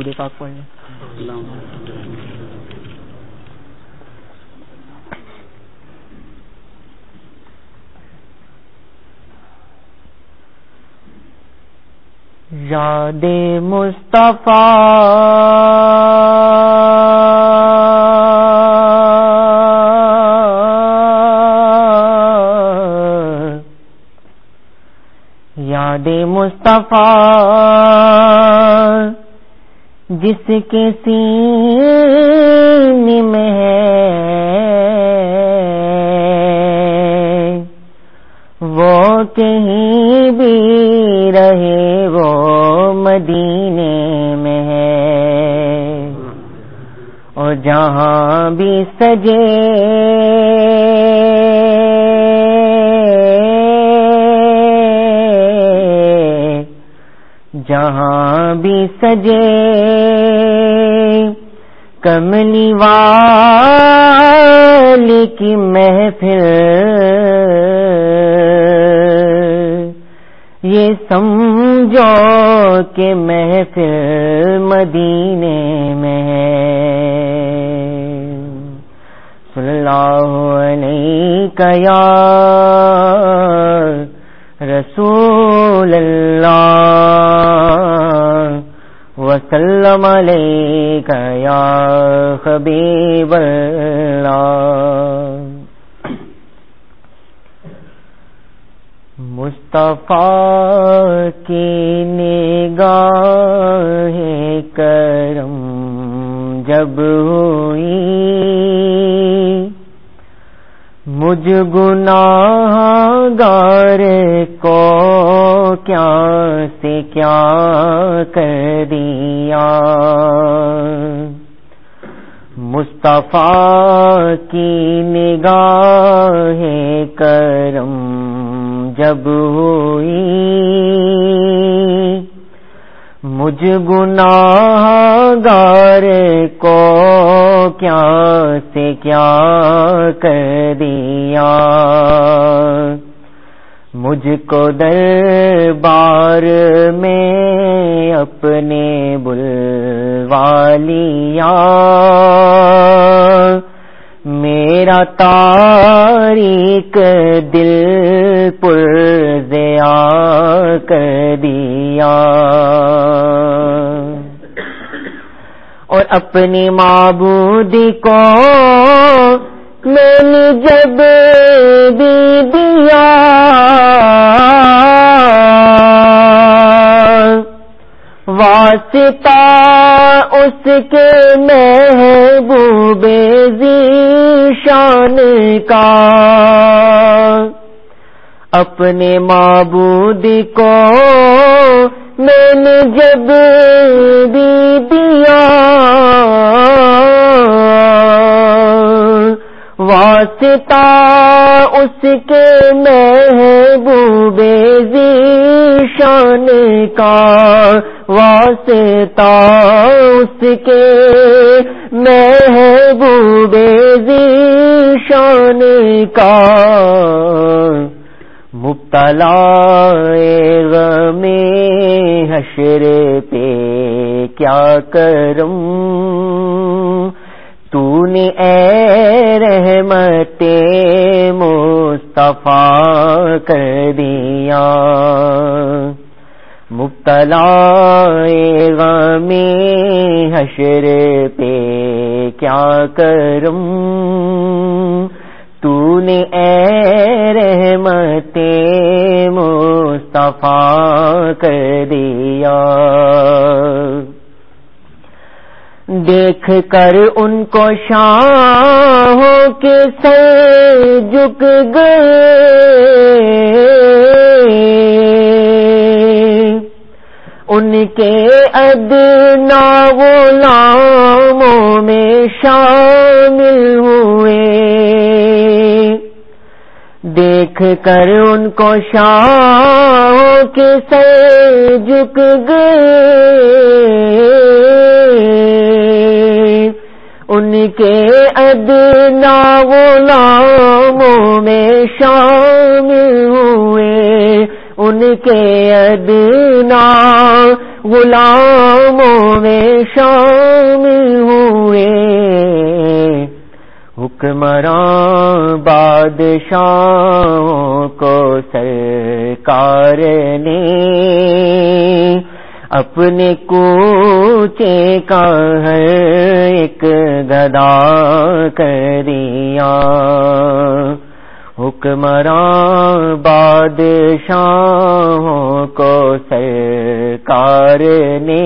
درود پاک پڑھ لیں یاد مصطفیٰ۔ یاد مصطفیٰ۔ جس کے سین میں ہے، وہ کہیں بھی رہے، وہ مدینے میں ہے۔ اور جہاں بھی سجے بھی سجے۔ کملی والی کی محفل۔ یہ سمجھو کہ محفل مدینے میں ہے۔ صلی اللہ علیہ یا رسول اللہ۔ وسلم علیہ یا حبیب اللہ۔ مصطفیٰ کی نگاہ کرم جب ہوئی، مجھ گناہ گار کو کیا سے کیا کر دیا؟ مصطفیٰ کی نگاہ کرم جب ہوئی، مجھ گناہ گار کو کیا سے کیا کر دیا؟ مجھ کو دربار میں اپنے بلوالیا میرا تاریخ دل پرزیا کر دیا اور اپنی معبود کو میں نے جب بھی دیا واسطہ اس کے محبوب شان کا۔ اپنے معبود کو میں نے جب بھی دیا۔ واسطہ اس کے محبوب شان کا واسطہ، اس کے محبوب شان کا مبتلا غم حشر پہ کیا کروں تو نے اے رحمت مصطفیٰ کر دیا۔ مبتلا غم حشر پہ کیا کروں تو نے اے رحمت مصطفیٰ کر دیا۔ دیکھ کر ان کو شاہوں کے سر جھک گئے۔ ان کے ادنا غلاموں میں شامل ہوئے۔ دیکھ کر ان کو شاہوں کے سر جھک گئے۔ ان کے ادنا غلاموں میں شامل ہوئے۔ ان کے ادنا غلاموں میں شامل ہوئے۔ حکمراں بادشاہوں کو سرکار نے اپنے کوچے کا ہر ایک گدا کر دیا حکمراں بادشاہوں کو سرکار نے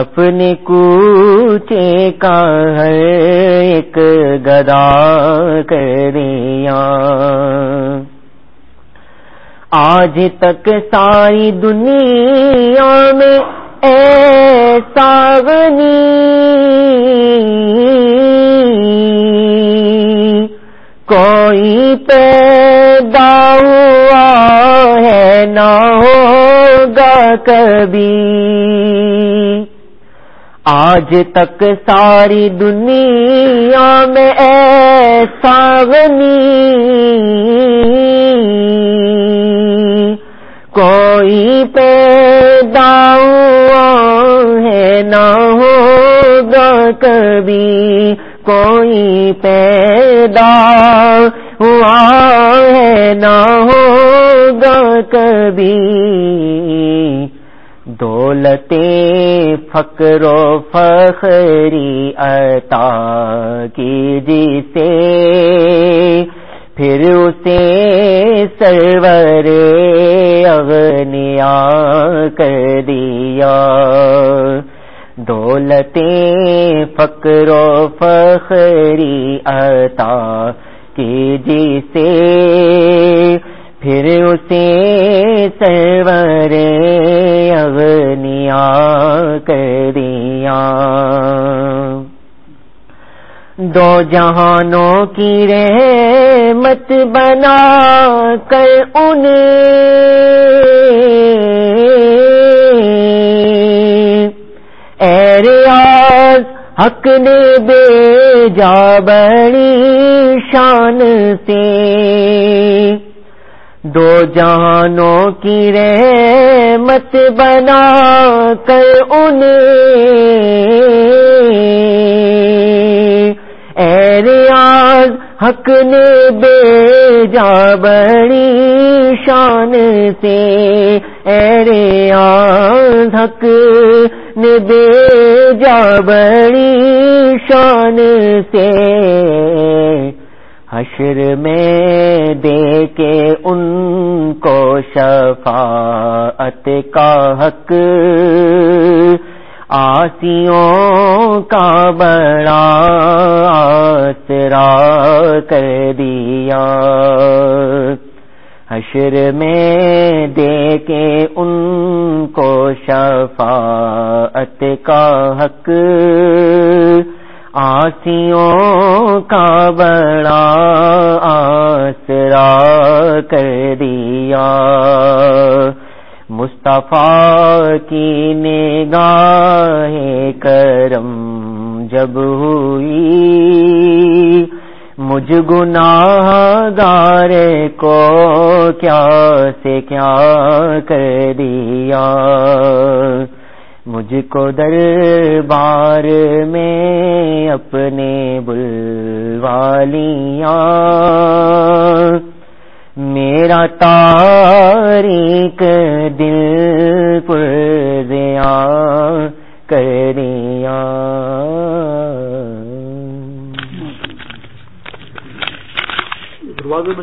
اپنے کوچے کا ہر ایک گدا کر دیا آج تک ساری دنیا میں ایسا غنی۔ کوئی پیدا ہوا ہے نہ ہوگا کبھی۔ آج تک ساری دنیا میں ایسا غنی۔ کوئی پیدا ہوا ہے نہ ہوگا کبھی، کوئی پیدا ہوا ہے نہ ہوگا کبھی۔ دولت فکر و فخری عطا کی جسے پھر اسے سرور اغنیا کر دیا۔ دولت فکر و فخری عطا کی جسے پھر اسے سرور اغنیا کر دیا۔ دو جہانوں کی رحمت بنا کر انہیں۔ اے ریاض، حق نے بے جا بڑی شان سے دو جہانوں کی رحمت بنا کر انہیں۔ اے ریاض، حق نے بے جا بڑی شان سے۔ اے ریاض، حق نے بے جا بڑی شان سے۔ حشر میں دے کے ان کو شفاعت کا حق۔ آسیوں کا بڑا آسرا کر دیا۔ حشر میں دے کے ان کو شفاعت کا حق۔ آسیوں کا بڑا آسرا کر دیا۔ مصطفیٰ کی نگاہ کرم جب ہوئی، مجھ گناہ گار کو کیا سے کیا کر دیا؟ مجھ کو دربار میں اپنے بلوالیاں میرا تاریک دل پریا کریا دروازے میں